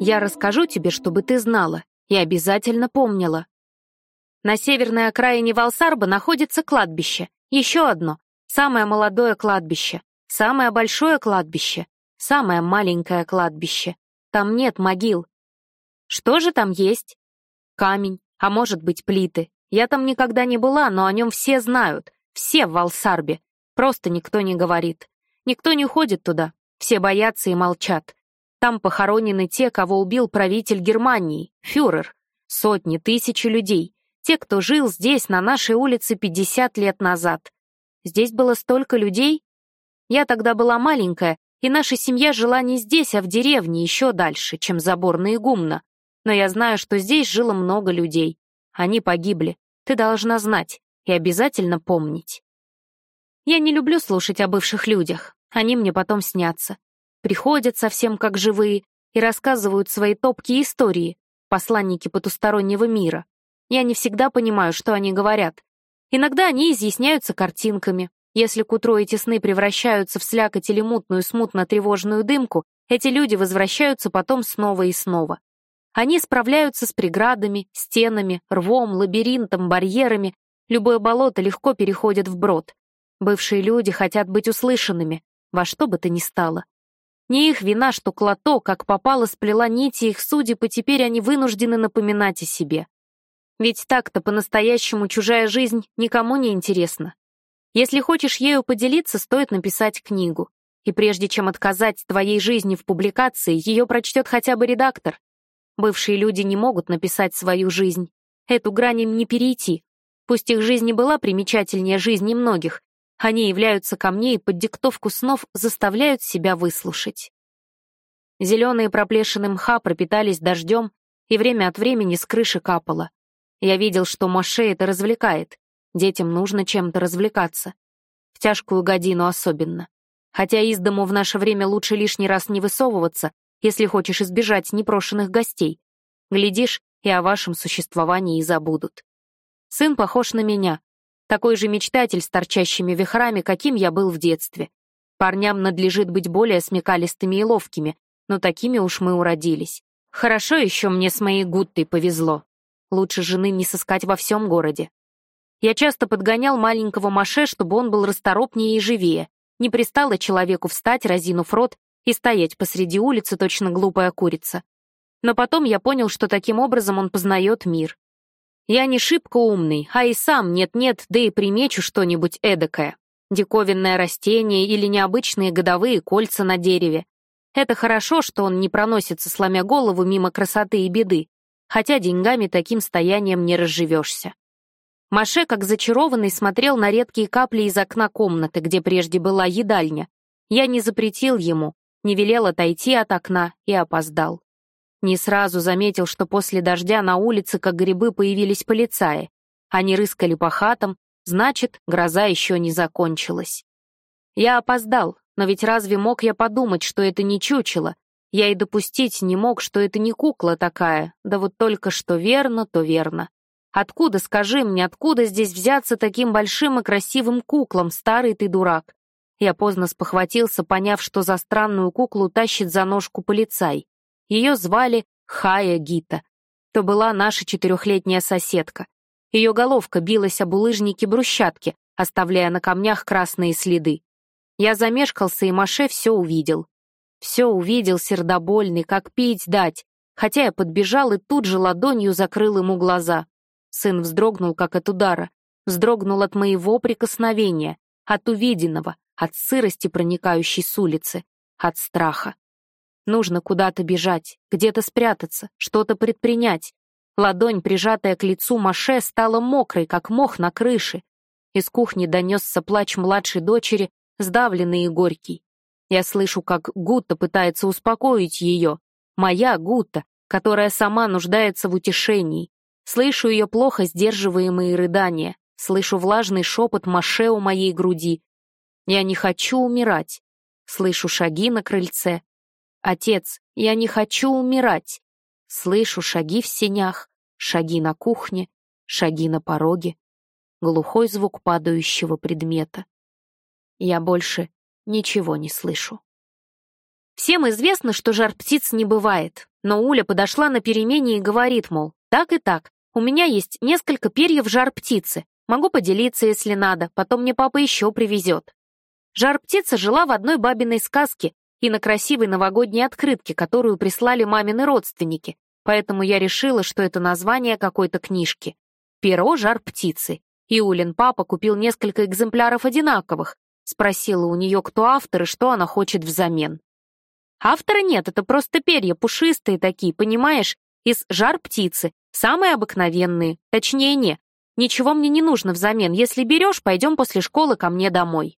Я расскажу тебе, чтобы ты знала, и обязательно помнила. На северной окраине Валсарба находится кладбище, еще одно, самое молодое кладбище, самое большое кладбище, самое маленькое кладбище. Там нет могил. Что же там есть? Камень, а может быть плиты. Я там никогда не была, но о нем все знают, все в Валсарбе. Просто никто не говорит. Никто не ходит туда, все боятся и молчат. Там похоронены те, кого убил правитель Германии, фюрер. Сотни, тысячи людей. Те, кто жил здесь, на нашей улице 50 лет назад. Здесь было столько людей. Я тогда была маленькая, и наша семья жила не здесь, а в деревне, еще дальше, чем забор на Игумна. Но я знаю, что здесь жило много людей. Они погибли. Ты должна знать и обязательно помнить. Я не люблю слушать о бывших людях. Они мне потом снятся. Приходят совсем как живые и рассказывают свои топкие истории, посланники потустороннего мира. Я не всегда понимаю, что они говорят. Иногда они изъясняются картинками. Если к утру эти сны превращаются в слякоть или мутную, смутно-тревожную дымку, эти люди возвращаются потом снова и снова. Они справляются с преградами, стенами, рвом, лабиринтом, барьерами. Любое болото легко переходит в брод. Бывшие люди хотят быть услышанными, во что бы то ни стало. Не их вина, что Клото, как попало, сплела нити их судеб, и теперь они вынуждены напоминать о себе. Ведь так-то по-настоящему чужая жизнь никому не интересна. Если хочешь ею поделиться, стоит написать книгу. И прежде чем отказать твоей жизни в публикации, ее прочтет хотя бы редактор. Бывшие люди не могут написать свою жизнь. Эту грань им не перейти. Пусть их жизнь не была примечательнее жизни многих, они являются ко мне и под диктовку снов заставляют себя выслушать. Зеленые проплешины мха пропитались дождем, и время от времени с крыши капало. Я видел, что Моше это развлекает. Детям нужно чем-то развлекаться. В тяжкую годину особенно. Хотя из дому в наше время лучше лишний раз не высовываться, если хочешь избежать непрошенных гостей. Глядишь, и о вашем существовании и забудут. Сын похож на меня, такой же мечтатель с торчащими вихрами, каким я был в детстве. Парням надлежит быть более смекалистыми и ловкими, но такими уж мы уродились. Хорошо еще мне с моей Гуттой повезло. Лучше жены не сыскать во всем городе. Я часто подгонял маленького Маше, чтобы он был расторопнее и живее. Не пристало человеку встать, разинув рот, и стоять посреди улицы, точно глупая курица. Но потом я понял, что таким образом он познает мир. Я не шибко умный, а и сам нет-нет, да и примечу что-нибудь эдакое. Диковинное растение или необычные годовые кольца на дереве. Это хорошо, что он не проносится, сломя голову мимо красоты и беды, хотя деньгами таким стоянием не разживешься. Маше, как зачарованный, смотрел на редкие капли из окна комнаты, где прежде была едальня. Я не запретил ему, не велел отойти от окна и опоздал. Не сразу заметил, что после дождя на улице, как грибы, появились полицаи. Они рыскали по хатам, значит, гроза еще не закончилась. Я опоздал, но ведь разве мог я подумать, что это не чучело? Я и допустить не мог, что это не кукла такая, да вот только что верно, то верно. Откуда, скажи мне, откуда здесь взяться таким большим и красивым куклам, старый ты дурак? Я поздно спохватился, поняв, что за странную куклу тащит за ножку полицай. Ее звали Хая Гита. То была наша четырехлетняя соседка. Ее головка билась об улыжнике брусчатки, оставляя на камнях красные следы. Я замешкался, и Маше все увидел. Все увидел сердобольный, как пить дать, хотя я подбежал и тут же ладонью закрыл ему глаза. Сын вздрогнул, как от удара, вздрогнул от моего прикосновения, от увиденного, от сырости, проникающей с улицы, от страха. Нужно куда-то бежать, где-то спрятаться, что-то предпринять. Ладонь, прижатая к лицу Маше, стала мокрой, как мох на крыше. Из кухни донесся плач младшей дочери, сдавленный и горький. Я слышу, как Гутта пытается успокоить ее. Моя Гутта, которая сама нуждается в утешении. Слышу ее плохо сдерживаемые рыдания. Слышу влажный шепот Маше у моей груди. Я не хочу умирать. Слышу шаги на крыльце. «Отец, я не хочу умирать!» Слышу шаги в сенях, шаги на кухне, шаги на пороге, глухой звук падающего предмета. Я больше ничего не слышу. Всем известно, что жар птиц не бывает, но Уля подошла на перемене и говорит, мол, так и так, у меня есть несколько перьев жар птицы, могу поделиться, если надо, потом мне папа еще привезет. Жар птица жила в одной бабиной сказке и на красивой новогодней открытке, которую прислали мамины родственники, поэтому я решила, что это название какой-то книжки. «Перо жар птицы». И Улин папа купил несколько экземпляров одинаковых, спросила у нее, кто автор и что она хочет взамен. Автора нет, это просто перья, пушистые такие, понимаешь, из жар птицы, самые обыкновенные, точнее не. Ничего мне не нужно взамен, если берешь, пойдем после школы ко мне домой.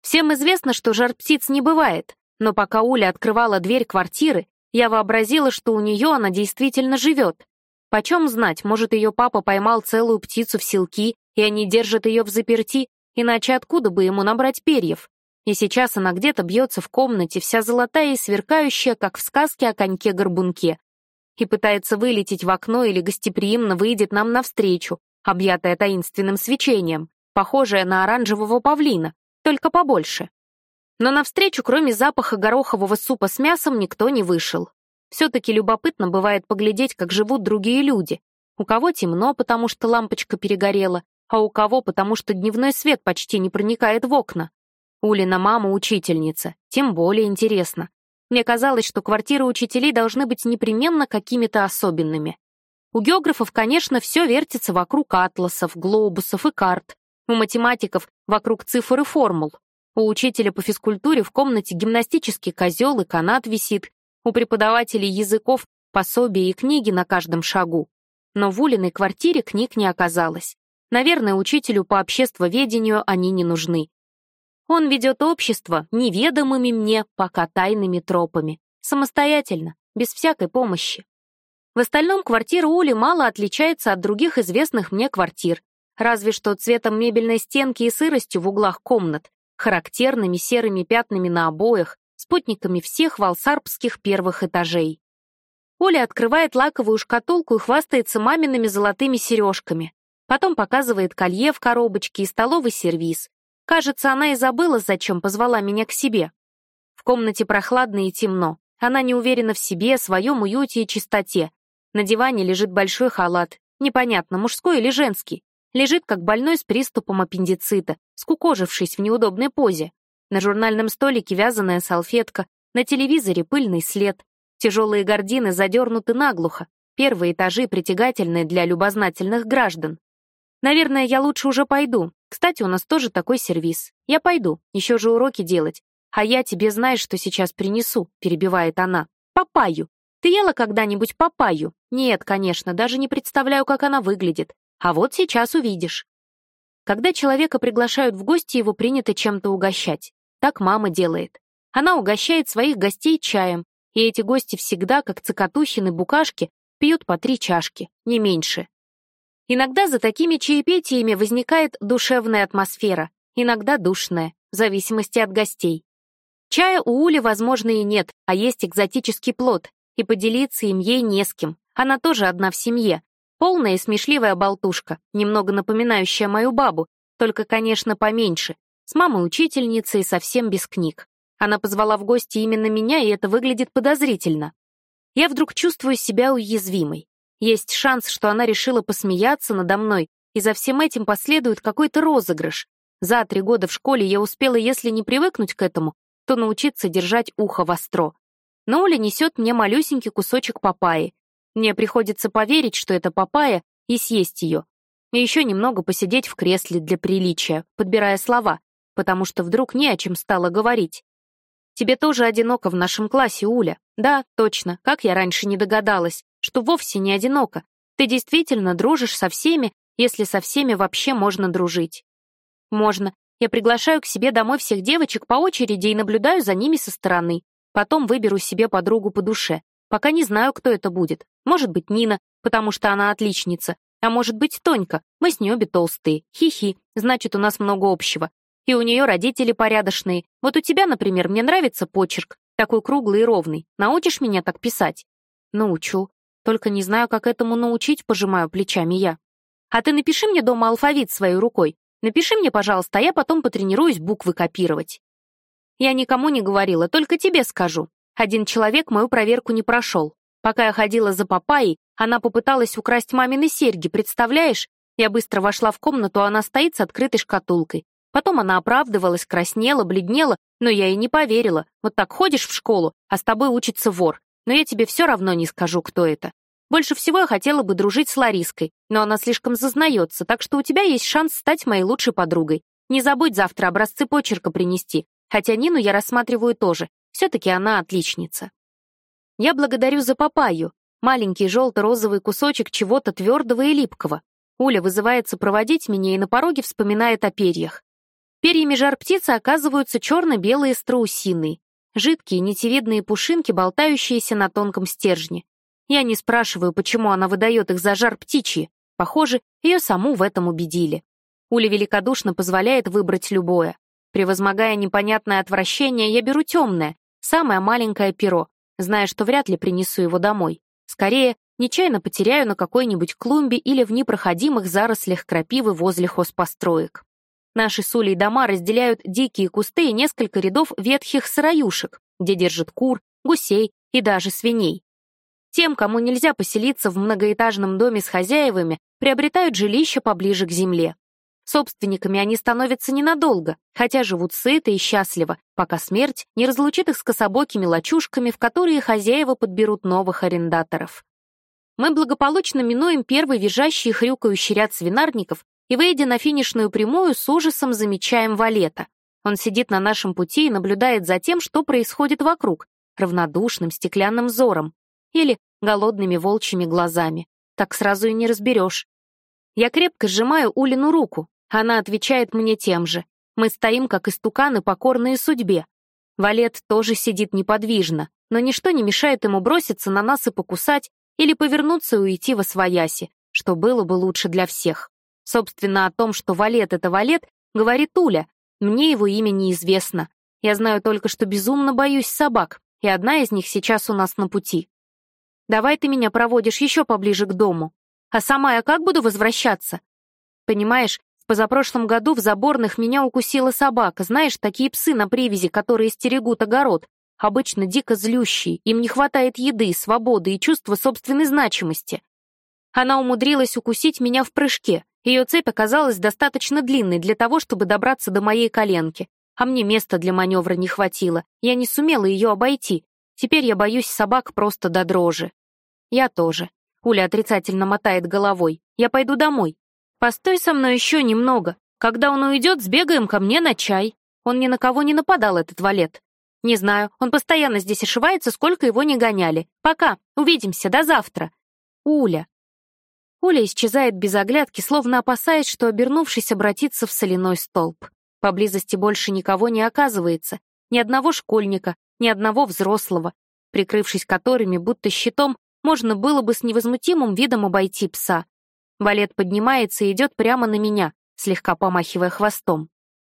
Всем известно, что жар птиц не бывает, но пока Уля открывала дверь квартиры, я вообразила, что у нее она действительно живет. Почем знать, может, ее папа поймал целую птицу в селки, и они держат ее в заперти, иначе откуда бы ему набрать перьев? И сейчас она где-то бьется в комнате, вся золотая и сверкающая, как в сказке о коньке-горбунке, и пытается вылететь в окно или гостеприимно выйдет нам навстречу, объятая таинственным свечением, похожая на оранжевого павлина, только побольше. Но навстречу, кроме запаха горохового супа с мясом, никто не вышел. Все-таки любопытно бывает поглядеть, как живут другие люди. У кого темно, потому что лампочка перегорела, а у кого потому что дневной свет почти не проникает в окна. Улина мама учительница, тем более интересно. Мне казалось, что квартиры учителей должны быть непременно какими-то особенными. У географов, конечно, все вертится вокруг атласов, глобусов и карт. У математиков — вокруг цифр и формул. У учителя по физкультуре в комнате гимнастический козел и канат висит. У преподавателей языков пособия и книги на каждом шагу. Но в Улиной квартире книг не оказалось. Наверное, учителю по обществоведению они не нужны. Он ведет общество неведомыми мне пока тайными тропами, самостоятельно, без всякой помощи. В остальном квартира Ули мало отличается от других известных мне квартир, разве что цветом мебельной стенки и сыростью в углах комнат, характерными серыми пятнами на обоях, спутниками всех валсарбских первых этажей. Оля открывает лаковую шкатулку и хвастается мамиными золотыми сережками. Потом показывает колье в коробочке и столовый сервиз, Кажется, она и забыла, зачем позвала меня к себе. В комнате прохладно и темно. Она не уверена в себе, своем уюте и чистоте. На диване лежит большой халат. Непонятно, мужской или женский. Лежит, как больной с приступом аппендицита, скукожившись в неудобной позе. На журнальном столике вязаная салфетка, на телевизоре пыльный след. Тяжелые гардины задернуты наглухо. Первые этажи притягательные для любознательных граждан. Наверное, я лучше уже пойду. Кстати, у нас тоже такой сервис. Я пойду, еще же уроки делать. А я тебе знаешь, что сейчас принесу, перебивает она. Папаю. Ты ела когда-нибудь папаю? Нет, конечно, даже не представляю, как она выглядит. А вот сейчас увидишь. Когда человека приглашают в гости, его принято чем-то угощать. Так мама делает. Она угощает своих гостей чаем, и эти гости всегда, как цикатухины букашки, пьют по три чашки, не меньше. Иногда за такими чаепитиями возникает душевная атмосфера, иногда душная, в зависимости от гостей. Чая у Ули, возможно, и нет, а есть экзотический плод, и поделиться им ей не с кем. Она тоже одна в семье. Полная и смешливая болтушка, немного напоминающая мою бабу, только, конечно, поменьше, с мамой-учительницей совсем без книг. Она позвала в гости именно меня, и это выглядит подозрительно. Я вдруг чувствую себя уязвимой. Есть шанс, что она решила посмеяться надо мной, и за всем этим последует какой-то розыгрыш. За три года в школе я успела, если не привыкнуть к этому, то научиться держать ухо востро. Но Оля несет мне малюсенький кусочек папайи. Мне приходится поверить, что это папайя, и съесть ее. И еще немного посидеть в кресле для приличия, подбирая слова, потому что вдруг не о чем стало говорить. Тебе тоже одиноко в нашем классе, Уля. Да, точно, как я раньше не догадалась что вовсе не одиноко. Ты действительно дружишь со всеми, если со всеми вообще можно дружить. Можно. Я приглашаю к себе домой всех девочек по очереди и наблюдаю за ними со стороны. Потом выберу себе подругу по душе. Пока не знаю, кто это будет. Может быть, Нина, потому что она отличница. А может быть, Тонька. Мы с ней обе толстые. Хи-хи. Значит, у нас много общего. И у нее родители порядочные. Вот у тебя, например, мне нравится почерк. Такой круглый и ровный. Научишь меня так писать? Научу. Только не знаю, как этому научить, пожимаю плечами я. А ты напиши мне дома алфавит своей рукой. Напиши мне, пожалуйста, а я потом потренируюсь буквы копировать. Я никому не говорила, только тебе скажу. Один человек мою проверку не прошел. Пока я ходила за папайей, она попыталась украсть мамины серьги, представляешь? Я быстро вошла в комнату, а она стоит с открытой шкатулкой. Потом она оправдывалась, краснела, бледнела, но я ей не поверила. Вот так ходишь в школу, а с тобой учится вор. Но я тебе все равно не скажу, кто это. Больше всего я хотела бы дружить с Лариской, но она слишком зазнается, так что у тебя есть шанс стать моей лучшей подругой. Не забудь завтра образцы почерка принести. Хотя Нину я рассматриваю тоже. Все-таки она отличница. Я благодарю за папайю. Маленький желто-розовый кусочек чего-то твердого и липкого. Уля вызывается проводить меня и на пороге вспоминает о перьях. Перьями жар-птицы оказываются черно-белые страусиные, жидкие нитевидные пушинки, болтающиеся на тонком стержне. Я не спрашиваю, почему она выдает их за жар птичьи. Похоже, ее саму в этом убедили. Уля великодушно позволяет выбрать любое. Превозмогая непонятное отвращение, я беру темное, самое маленькое перо, зная, что вряд ли принесу его домой. Скорее, нечаянно потеряю на какой-нибудь клумбе или в непроходимых зарослях крапивы возле хозпостроек. Наши с Улей дома разделяют дикие кусты и несколько рядов ветхих сыроюшек, где держат кур, гусей и даже свиней. Тем, кому нельзя поселиться в многоэтажном доме с хозяевами, приобретают жилище поближе к земле. Собственниками они становятся ненадолго, хотя живут сыто и счастливо, пока смерть не разлучит их с кособокими лачушками, в которые хозяева подберут новых арендаторов. Мы благополучно минуем первый визжащий и хрюкающий ряд свинарников и, выйдя на финишную прямую, с ужасом замечаем Валета. Он сидит на нашем пути и наблюдает за тем, что происходит вокруг, равнодушным стеклянным взором или голодными волчьими глазами. Так сразу и не разберешь. Я крепко сжимаю Улину руку, она отвечает мне тем же. Мы стоим, как истуканы, покорные судьбе. Валет тоже сидит неподвижно, но ничто не мешает ему броситься на нас и покусать, или повернуться и уйти во свояси, что было бы лучше для всех. Собственно, о том, что Валет — это Валет, говорит Уля. Мне его имя неизвестно. Я знаю только, что безумно боюсь собак, и одна из них сейчас у нас на пути. Давай ты меня проводишь еще поближе к дому. А сама я как буду возвращаться? Понимаешь, позапрошлом году в заборных меня укусила собака. Знаешь, такие псы на привязи, которые стерегут огород. Обычно дико злющие, им не хватает еды, свободы и чувства собственной значимости. Она умудрилась укусить меня в прыжке. Ее цепь оказалась достаточно длинной для того, чтобы добраться до моей коленки. А мне места для маневра не хватило. Я не сумела ее обойти. Теперь я боюсь собак просто до дрожи. Я тоже. Уля отрицательно мотает головой. Я пойду домой. Постой со мной еще немного. Когда он уйдет, сбегаем ко мне на чай. Он ни на кого не нападал, этот валет. Не знаю, он постоянно здесь ошивается, сколько его не гоняли. Пока, увидимся, до завтра. Уля, Оля исчезает без оглядки, словно опасаясь, что, обернувшись, обратится в соляной столб. Поблизости больше никого не оказывается, ни одного школьника, ни одного взрослого, прикрывшись которыми, будто щитом, можно было бы с невозмутимым видом обойти пса. Валет поднимается и идет прямо на меня, слегка помахивая хвостом.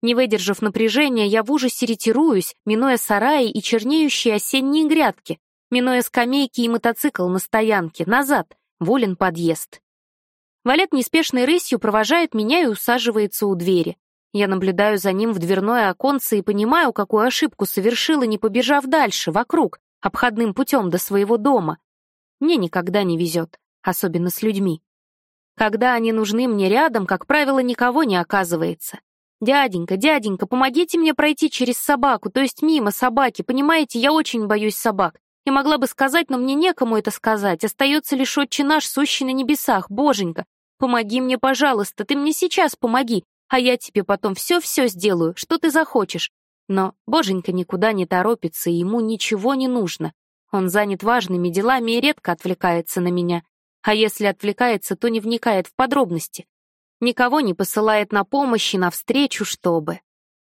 Не выдержав напряжения, я в ужасе ретируюсь, минуя сараи и чернеющие осенние грядки, минуя скамейки и мотоцикл на стоянке, назад, волен подъезд. Валет неспешной рысью провожает меня и усаживается у двери. Я наблюдаю за ним в дверное оконце и понимаю, какую ошибку совершила, не побежав дальше, вокруг, обходным путем до своего дома. Мне никогда не везет, особенно с людьми. Когда они нужны мне рядом, как правило, никого не оказывается. «Дяденька, дяденька, помогите мне пройти через собаку, то есть мимо собаки, понимаете, я очень боюсь собак. Я могла бы сказать, но мне некому это сказать. Остается лишь отче наш, сущий на небесах, боженька. Помоги мне, пожалуйста, ты мне сейчас помоги, а я тебе потом все-все сделаю, что ты захочешь. Но боженька никуда не торопится, и ему ничего не нужно. Он занят важными делами и редко отвлекается на меня. А если отвлекается, то не вникает в подробности. Никого не посылает на помощь и навстречу, чтобы...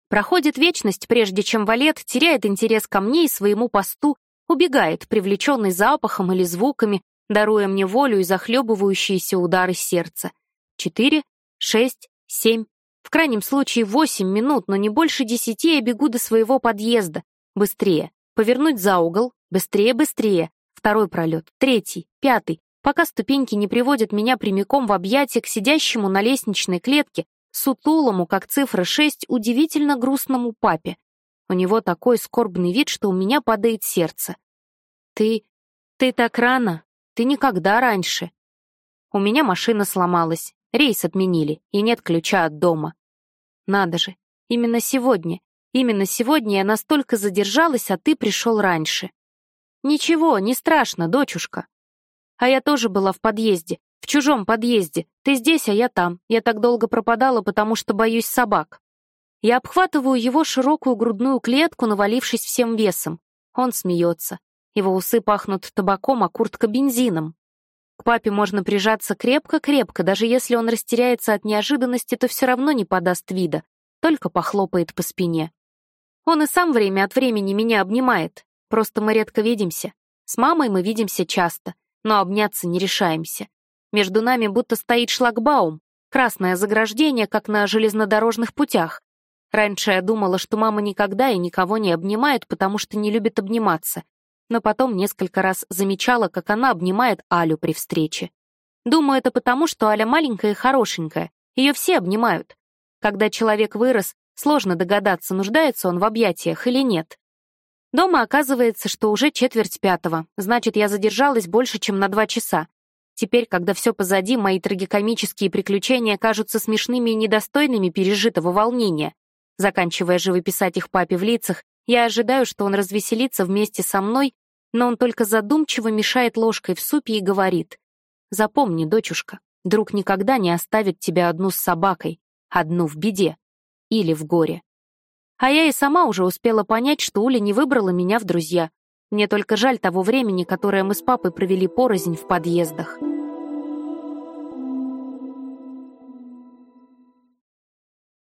Проходит вечность, прежде чем Валет теряет интерес ко мне и своему посту, убегает, привлеченный запахом или звуками, даруя мне волю и захлебывающиеся удары сердца. Четыре, шесть, семь, в крайнем случае восемь минут, но не больше десяти я бегу до своего подъезда. Быстрее. Повернуть за угол. Быстрее, быстрее. Второй пролет. Третий. Пятый. Пока ступеньки не приводят меня прямиком в объятия к сидящему на лестничной клетке, сутулому, как цифра шесть, удивительно грустному папе. У него такой скорбный вид, что у меня падает сердце. «Ты... ты так рано. Ты никогда раньше». У меня машина сломалась, рейс отменили, и нет ключа от дома. Надо же, именно сегодня, именно сегодня я настолько задержалась, а ты пришел раньше. Ничего, не страшно, дочушка. А я тоже была в подъезде, в чужом подъезде. Ты здесь, а я там. Я так долго пропадала, потому что боюсь собак. Я обхватываю его широкую грудную клетку, навалившись всем весом. Он смеется. Его усы пахнут табаком, а куртка бензином. К папе можно прижаться крепко-крепко, даже если он растеряется от неожиданности, то все равно не подаст вида, только похлопает по спине. Он и сам время от времени меня обнимает, просто мы редко видимся. С мамой мы видимся часто, но обняться не решаемся. Между нами будто стоит шлагбаум, красное заграждение, как на железнодорожных путях. Раньше я думала, что мама никогда и никого не обнимает, потому что не любит обниматься, но потом несколько раз замечала, как она обнимает Алю при встрече. Думаю, это потому, что Аля маленькая и хорошенькая, ее все обнимают. Когда человек вырос, сложно догадаться, нуждается он в объятиях или нет. Дома оказывается, что уже четверть пятого, значит, я задержалась больше, чем на два часа. Теперь, когда все позади, мои трагикомические приключения кажутся смешными и недостойными пережитого волнения. Заканчивая живописать их папе в лицах, я ожидаю, что он развеселится вместе со мной, но он только задумчиво мешает ложкой в супе и говорит. «Запомни, дочушка, друг никогда не оставит тебя одну с собакой, одну в беде или в горе». А я и сама уже успела понять, что Уля не выбрала меня в друзья. Мне только жаль того времени, которое мы с папой провели порознь в подъездах.